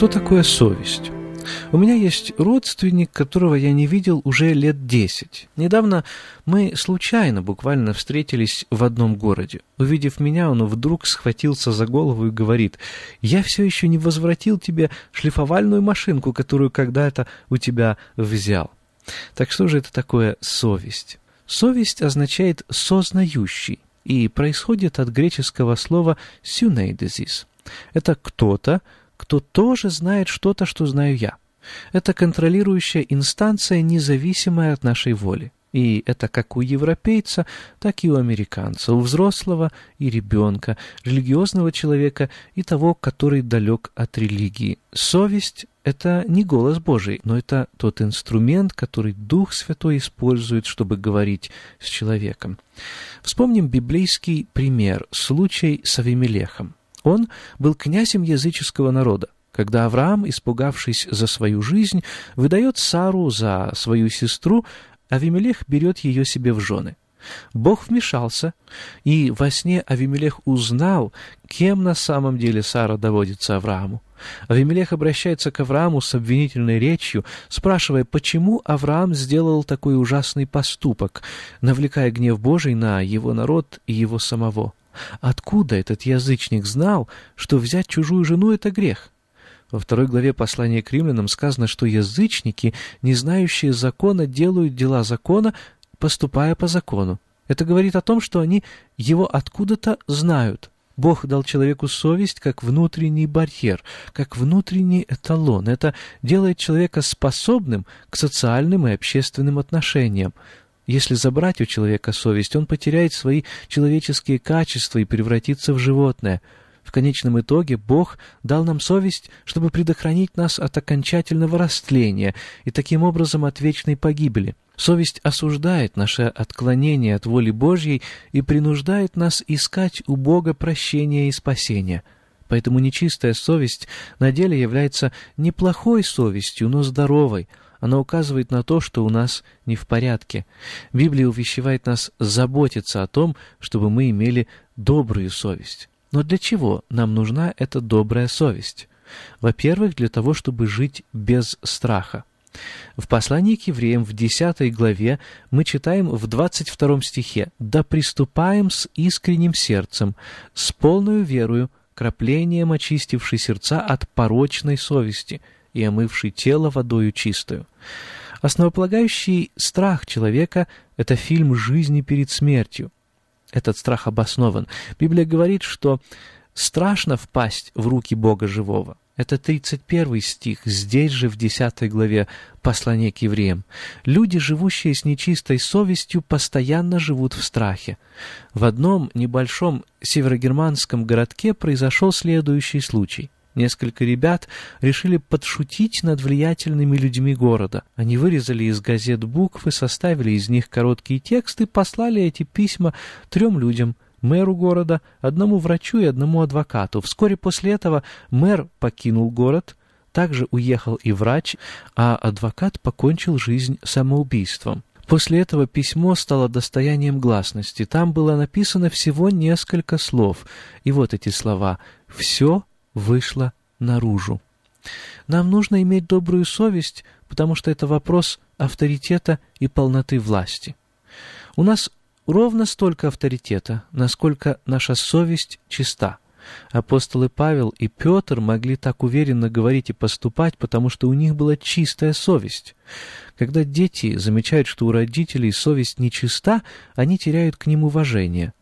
Что такое совесть? У меня есть родственник, которого я не видел уже лет десять. Недавно мы случайно буквально встретились в одном городе. Увидев меня, он вдруг схватился за голову и говорит, «Я все еще не возвратил тебе шлифовальную машинку, которую когда-то у тебя взял». Так что же это такое совесть? Совесть означает «сознающий» и происходит от греческого слова «syneidesis». Это кто-то, кто тоже знает что-то, что знаю я. Это контролирующая инстанция, независимая от нашей воли. И это как у европейца, так и у американца, у взрослого и ребенка, религиозного человека и того, который далек от религии. Совесть — это не голос Божий, но это тот инструмент, который Дух Святой использует, чтобы говорить с человеком. Вспомним библейский пример, случай с Авимелехом. Он был князем языческого народа. Когда Авраам, испугавшись за свою жизнь, выдает Сару за свою сестру, Авимелех берет ее себе в жены. Бог вмешался, и во сне Авимелех узнал, кем на самом деле Сара доводится Аврааму. Авимелех обращается к Аврааму с обвинительной речью, спрашивая, почему Авраам сделал такой ужасный поступок, навлекая гнев Божий на его народ и его самого. Откуда этот язычник знал, что взять чужую жену — это грех? Во второй главе послания к римлянам сказано, что язычники, не знающие закона, делают дела закона, поступая по закону. Это говорит о том, что они его откуда-то знают. Бог дал человеку совесть как внутренний барьер, как внутренний эталон. Это делает человека способным к социальным и общественным отношениям. Если забрать у человека совесть, он потеряет свои человеческие качества и превратится в животное. В конечном итоге Бог дал нам совесть, чтобы предохранить нас от окончательного растления и таким образом от вечной погибели. Совесть осуждает наше отклонение от воли Божьей и принуждает нас искать у Бога прощения и спасения. Поэтому нечистая совесть на деле является неплохой совестью, но здоровой – она указывает на то, что у нас не в порядке. Библия увещевает нас заботиться о том, чтобы мы имели добрую совесть. Но для чего нам нужна эта добрая совесть? Во-первых, для того, чтобы жить без страха. В послании к евреям в 10 главе мы читаем в 22 стихе «Да приступаем с искренним сердцем, с полной верою, краплением очистившей сердца от порочной совести» и омывший тело водою чистую. Основополагающий страх человека — это фильм жизни перед смертью. Этот страх обоснован. Библия говорит, что страшно впасть в руки Бога живого. Это 31 стих, здесь же в 10 главе послания к евреям. Люди, живущие с нечистой совестью, постоянно живут в страхе. В одном небольшом северогерманском городке произошел следующий случай — Несколько ребят решили подшутить над влиятельными людьми города. Они вырезали из газет буквы, составили из них короткие тексты, послали эти письма трем людям — мэру города, одному врачу и одному адвокату. Вскоре после этого мэр покинул город, также уехал и врач, а адвокат покончил жизнь самоубийством. После этого письмо стало достоянием гласности. Там было написано всего несколько слов. И вот эти слова «Все вышла наружу. Нам нужно иметь добрую совесть, потому что это вопрос авторитета и полноты власти. У нас ровно столько авторитета, насколько наша совесть чиста. Апостолы Павел и Петр могли так уверенно говорить и поступать, потому что у них была чистая совесть. Когда дети замечают, что у родителей совесть нечиста, они теряют к ним уважение.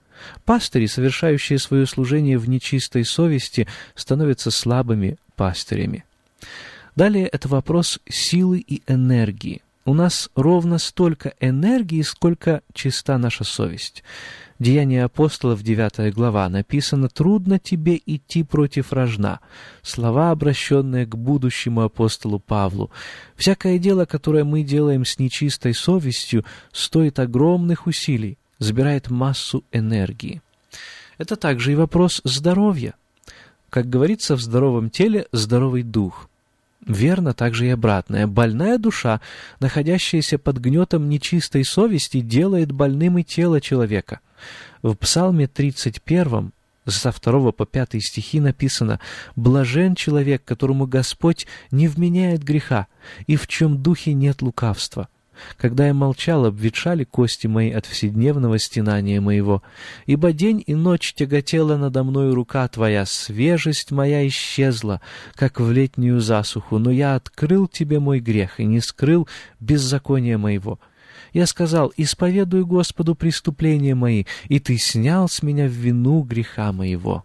Пастыри, совершающие свое служение в нечистой совести, становятся слабыми пастырями. Далее это вопрос силы и энергии. У нас ровно столько энергии, сколько чиста наша совесть. Деяния апостолов, 9 глава, написано «Трудно тебе идти против рожна». Слова, обращенные к будущему апостолу Павлу. Всякое дело, которое мы делаем с нечистой совестью, стоит огромных усилий, забирает массу энергии. Это также и вопрос здоровья. Как говорится, в здоровом теле здоровый дух. Верно также и обратное. Больная душа, находящаяся под гнетом нечистой совести, делает больным и тело человека. В Псалме 31 со 2 по 5 стихи написано «Блажен человек, которому Господь не вменяет греха, и в чем духе нет лукавства». Когда я молчал, обветшали кости мои от вседневного стенания моего. Ибо день и ночь тяготела надо мною рука Твоя, свежесть моя исчезла, как в летнюю засуху, но я открыл Тебе мой грех и не скрыл беззакония моего. Я сказал, исповедую Господу преступления мои, и Ты снял с меня вину греха моего».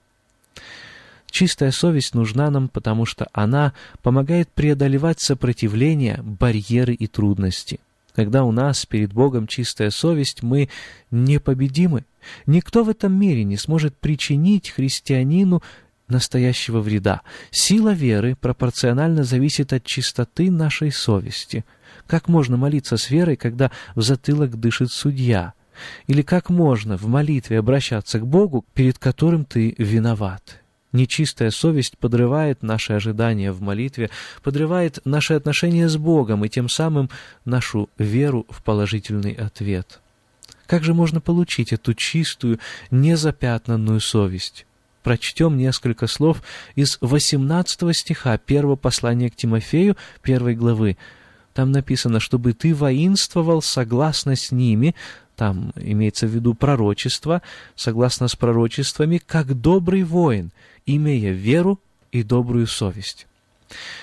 Чистая совесть нужна нам, потому что она помогает преодолевать сопротивление, барьеры и трудности. Когда у нас перед Богом чистая совесть, мы непобедимы. Никто в этом мире не сможет причинить христианину настоящего вреда. Сила веры пропорционально зависит от чистоты нашей совести. Как можно молиться с верой, когда в затылок дышит судья? Или как можно в молитве обращаться к Богу, перед которым ты виноват? Нечистая совесть подрывает наши ожидания в молитве, подрывает наши отношения с Богом и тем самым нашу веру в положительный ответ. Как же можно получить эту чистую, незапятнанную совесть? Прочтем несколько слов из 18 стиха первого послания к Тимофею, первой главы. Там написано, чтобы ты воинствовал согласно с ними, там имеется в виду пророчество, согласно с пророчествами, как добрый воин, имея веру и добрую совесть.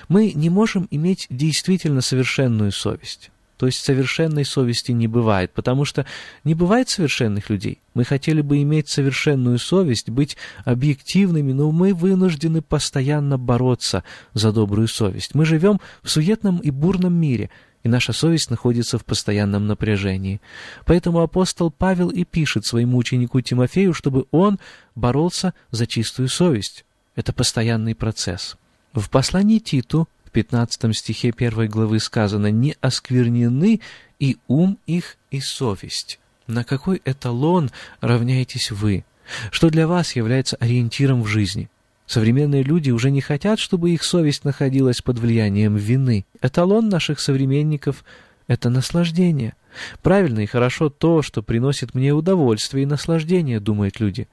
Мы не можем иметь действительно совершенную совесть. То есть совершенной совести не бывает, потому что не бывает совершенных людей. Мы хотели бы иметь совершенную совесть, быть объективными, но мы вынуждены постоянно бороться за добрую совесть. Мы живем в суетном и бурном мире, и наша совесть находится в постоянном напряжении. Поэтому апостол Павел и пишет своему ученику Тимофею, чтобы он боролся за чистую совесть. Это постоянный процесс. В послании Титу в 15 стихе 1 главы сказано «Не осквернены и ум их, и совесть». На какой эталон равняетесь вы? Что для вас является ориентиром в жизни? Современные люди уже не хотят, чтобы их совесть находилась под влиянием вины. Эталон наших современников — это наслаждение. Правильно и хорошо то, что приносит мне удовольствие и наслаждение, думают люди.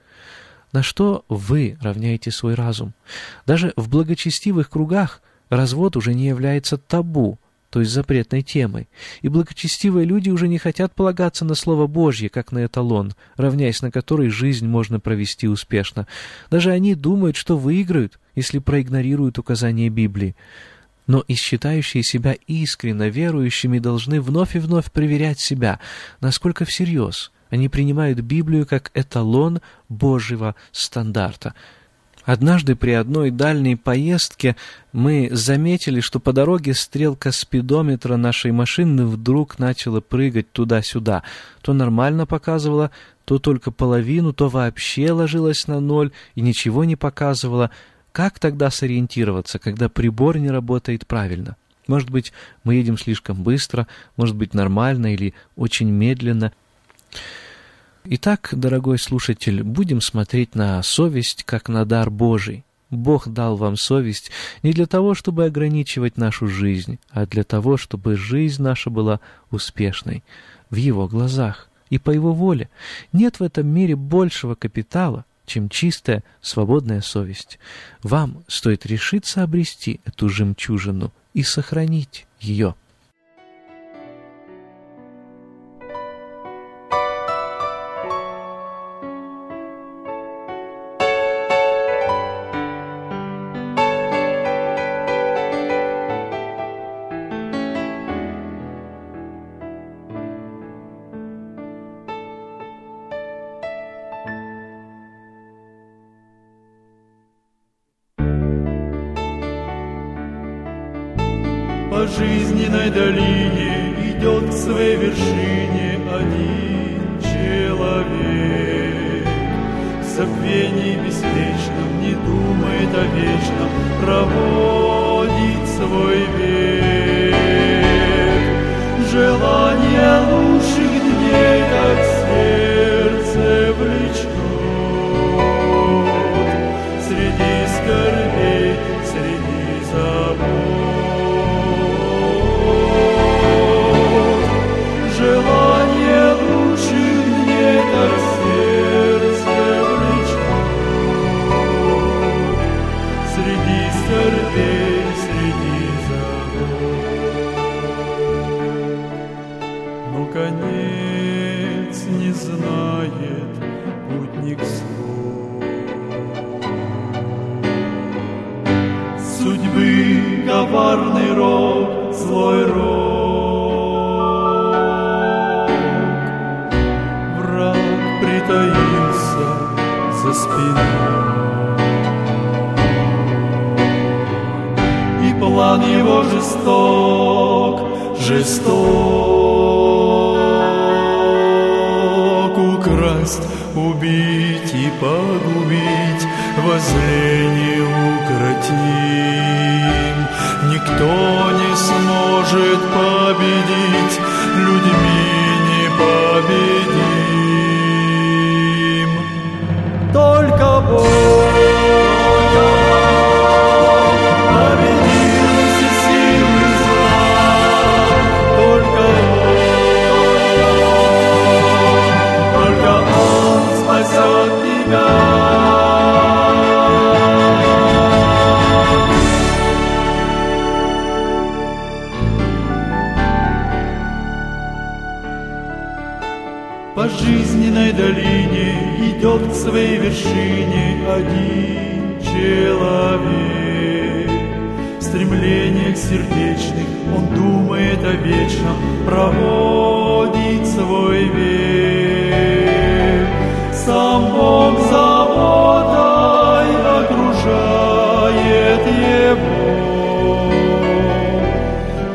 На что вы равняете свой разум? Даже в благочестивых кругах развод уже не является табу, то есть запретной темой, и благочестивые люди уже не хотят полагаться на Слово Божье, как на эталон, равняясь на который жизнь можно провести успешно. Даже они думают, что выиграют, если проигнорируют указания Библии. Но и считающие себя искренно верующими должны вновь и вновь проверять себя, насколько всерьез они принимают Библию как эталон Божьего стандарта – Однажды при одной дальней поездке мы заметили, что по дороге стрелка спидометра нашей машины вдруг начала прыгать туда-сюда. То нормально показывала, то только половину, то вообще ложилась на ноль и ничего не показывала. Как тогда сориентироваться, когда прибор не работает правильно? Может быть, мы едем слишком быстро, может быть, нормально или очень медленно. Итак, дорогой слушатель, будем смотреть на совесть как на дар Божий. Бог дал вам совесть не для того, чтобы ограничивать нашу жизнь, а для того, чтобы жизнь наша была успешной в Его глазах и по Его воле. Нет в этом мире большего капитала, чем чистая, свободная совесть. Вам стоит решиться обрести эту жемчужину и сохранить ее. Жизненной долине идет к своей вершине один человек. В забвении беспечном не думает о вечном, проводит свой век. Желание лучших Судьбы коварный рок, злой рок. Враг притаился за спиной. И план его жесток, жесток Украсть, убить и погубить Воззрение укротим Никто не сможет победить. Людьми непобедим Только Бог победил своей вершине один человек. В стремлениях сердечных он думает о вечном, проводит свой век. Сам Бог заботой окружает его,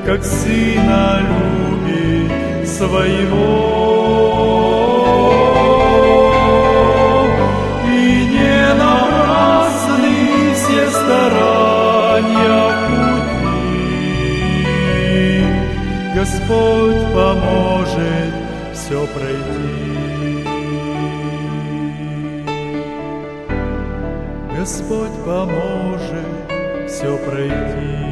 как сына любит своего. Старания пути. Господь поможет все пройти. Господь поможет все пройти.